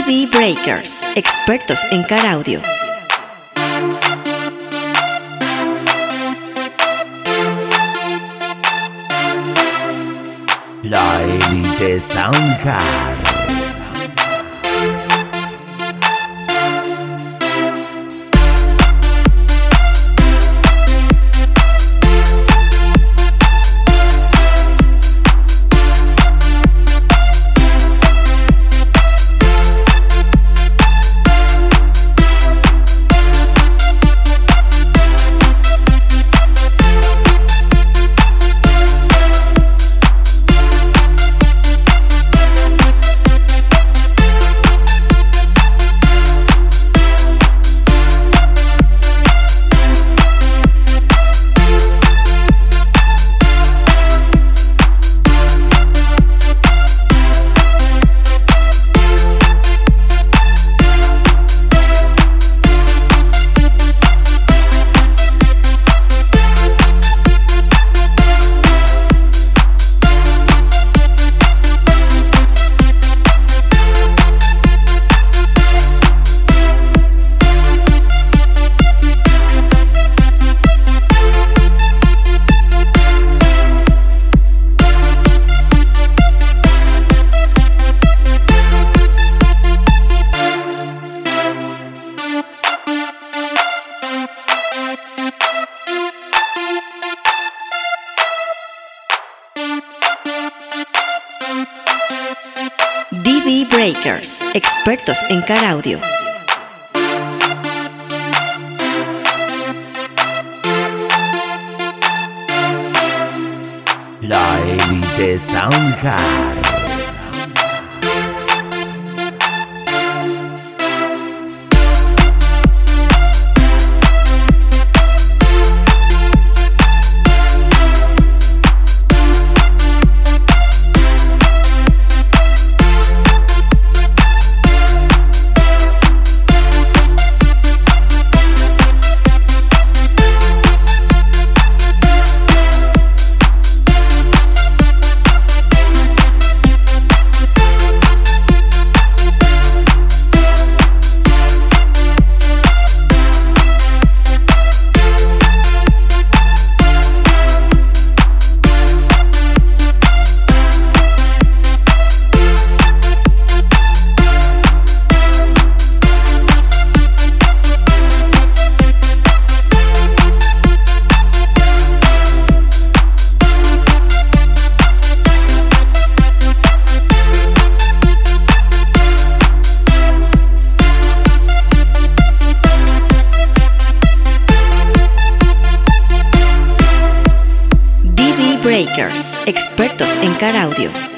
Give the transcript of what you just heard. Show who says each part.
Speaker 1: Breakers, expertos en car audio.
Speaker 2: La élite Soundcard.
Speaker 1: DB Breakers, expertos en car audio.
Speaker 2: La élite Soundcard.
Speaker 1: Expertos en car audio.